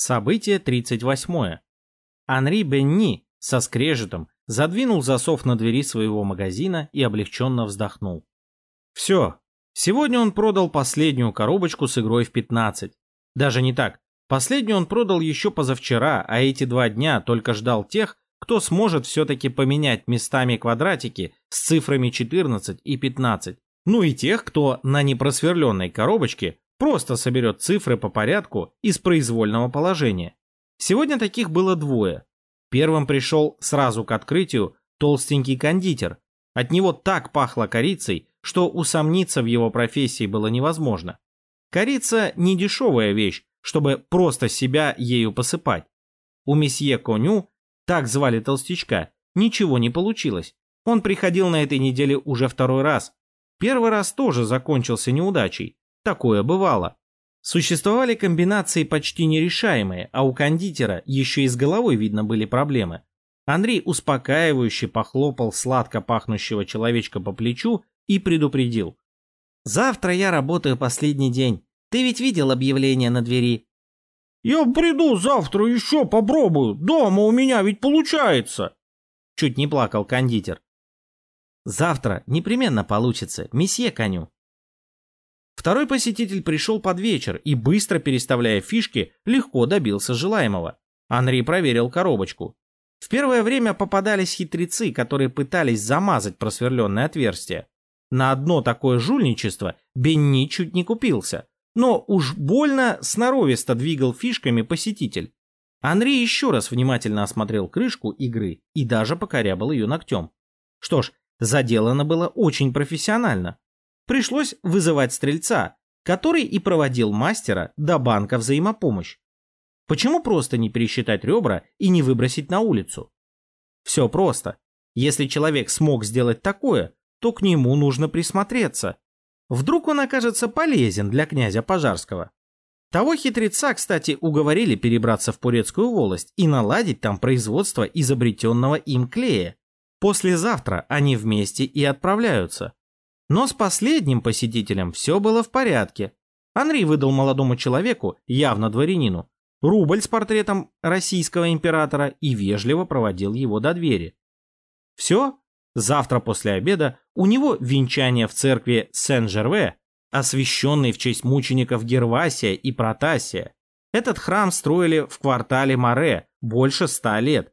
Событие 38. Анри Бенни со скрежетом задвинул засов на двери своего магазина и облегченно вздохнул. Все, сегодня он продал последнюю коробочку с игрой в 15. Даже не так, последнюю он продал еще позавчера, а эти два дня только ждал тех, кто сможет все-таки поменять местами квадратики с цифрами 14 и 15. Ну и тех, кто на непросверленной коробочке просто соберет цифры по порядку из произвольного положения. Сегодня таких было двое. Первым пришел сразу к открытию толстенький кондитер. От него так пахло корицей, что усомниться в его профессии было невозможно. Корица не дешевая вещь, чтобы просто себя ею посыпать. У месье Коню, так звали толстячка, ничего не получилось. Он приходил на этой неделе уже второй раз. Первый раз тоже закончился неудачей. Такое бывало. Существовали комбинации почти нерешаемые, а у кондитера еще и с головой видно были проблемы. Андрей успокаивающе похлопал сладко пахнущего человечка по плечу и предупредил. «Завтра я работаю последний день. Ты ведь видел объявление на двери?» «Я приду завтра еще попробую. Дома у меня ведь получается!» Чуть не плакал кондитер. «Завтра непременно получится, месье коню», Второй посетитель пришел под вечер и, быстро переставляя фишки, легко добился желаемого. Анри проверил коробочку. В первое время попадались хитрецы, которые пытались замазать просверленное отверстие. На одно такое жульничество Бенни чуть не купился, но уж больно сноровисто двигал фишками посетитель. Анри еще раз внимательно осмотрел крышку игры и даже покорябал ее ногтем. Что ж, заделано было очень профессионально пришлось вызывать стрельца, который и проводил мастера до банка взаимопомощь. Почему просто не пересчитать ребра и не выбросить на улицу? Все просто. Если человек смог сделать такое, то к нему нужно присмотреться. Вдруг он окажется полезен для князя Пожарского. Того хитреца, кстати, уговорили перебраться в Пурецкую волость и наладить там производство изобретенного им клея. Послезавтра они вместе и отправляются. Но с последним посетителем все было в порядке. Анри выдал молодому человеку, явно дворянину, рубль с портретом российского императора и вежливо проводил его до двери. Все, завтра после обеда у него венчание в церкви Сен-Жерве, освященный в честь мучеников Гервасия и Протасия. Этот храм строили в квартале Море больше ста лет,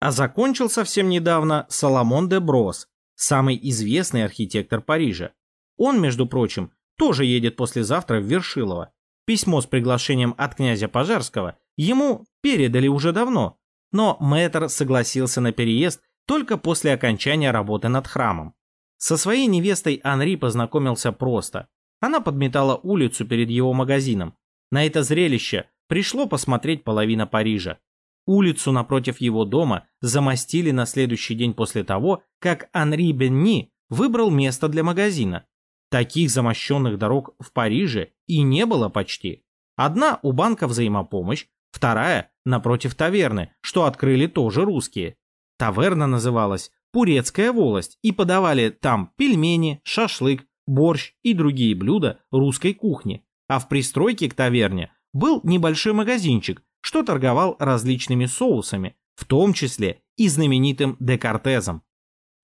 а закончил совсем недавно Соломон де Брос, самый известный архитектор Парижа. Он, между прочим, тоже едет послезавтра в Вершилово. Письмо с приглашением от князя Пожарского ему передали уже давно, но мэтр согласился на переезд только после окончания работы над храмом. Со своей невестой Анри познакомился просто. Она подметала улицу перед его магазином. На это зрелище пришло посмотреть половина Парижа. Улицу напротив его дома замостили на следующий день после того, как Анри Бенни выбрал место для магазина. Таких замощенных дорог в Париже и не было почти. Одна у банка взаимопомощь, вторая напротив таверны, что открыли тоже русские. Таверна называлась Пурецкая волость и подавали там пельмени, шашлык, борщ и другие блюда русской кухни. А в пристройке к таверне был небольшой магазинчик, что торговал различными соусами, в том числе и знаменитым декартезом.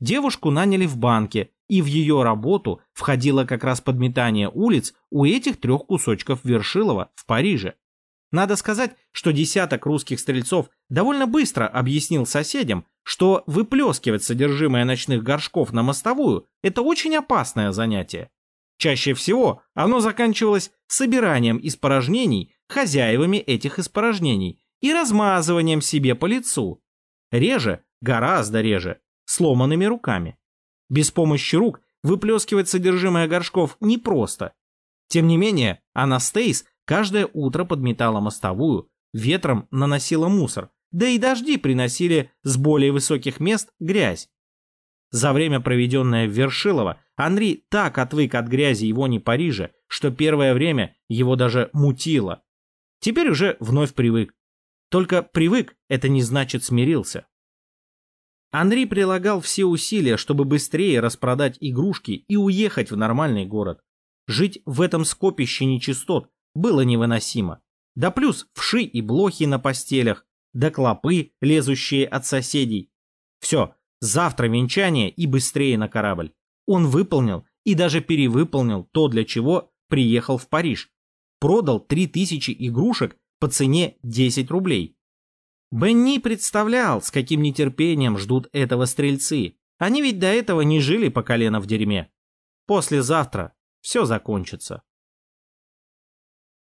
Девушку наняли в банке, и в ее работу входило как раз подметание улиц у этих трех кусочков Вершилова в Париже. Надо сказать, что десяток русских стрельцов довольно быстро объяснил соседям, что выплескивать содержимое ночных горшков на мостовую – это очень опасное занятие. Чаще всего оно заканчивалось собиранием испорожнений хозяевами этих испорожнений и размазыванием себе по лицу. Реже, гораздо реже, сломанными руками. Без помощи рук выплескивать содержимое горшков непросто. Тем не менее, Анастейс каждое утро подметала мостовую, ветром наносила мусор, да и дожди приносили с более высоких мест грязь. За время, проведенное в Вершилово, Анри так отвык от грязи и вони Парижа, что первое время его даже мутило. Теперь уже вновь привык. Только привык – это не значит смирился. Анри прилагал все усилия, чтобы быстрее распродать игрушки и уехать в нормальный город. Жить в этом скопище нечистот было невыносимо. Да плюс вши и блохи на постелях, да клопы, лезущие от соседей. Все, завтра венчание и быстрее на корабль. Он выполнил и даже перевыполнил то, для чего приехал в Париж. Продал 3000 игрушек по цене 10 рублей. Бенни представлял, с каким нетерпением ждут этого стрельцы. Они ведь до этого не жили по колено в дерьме. Послезавтра все закончится.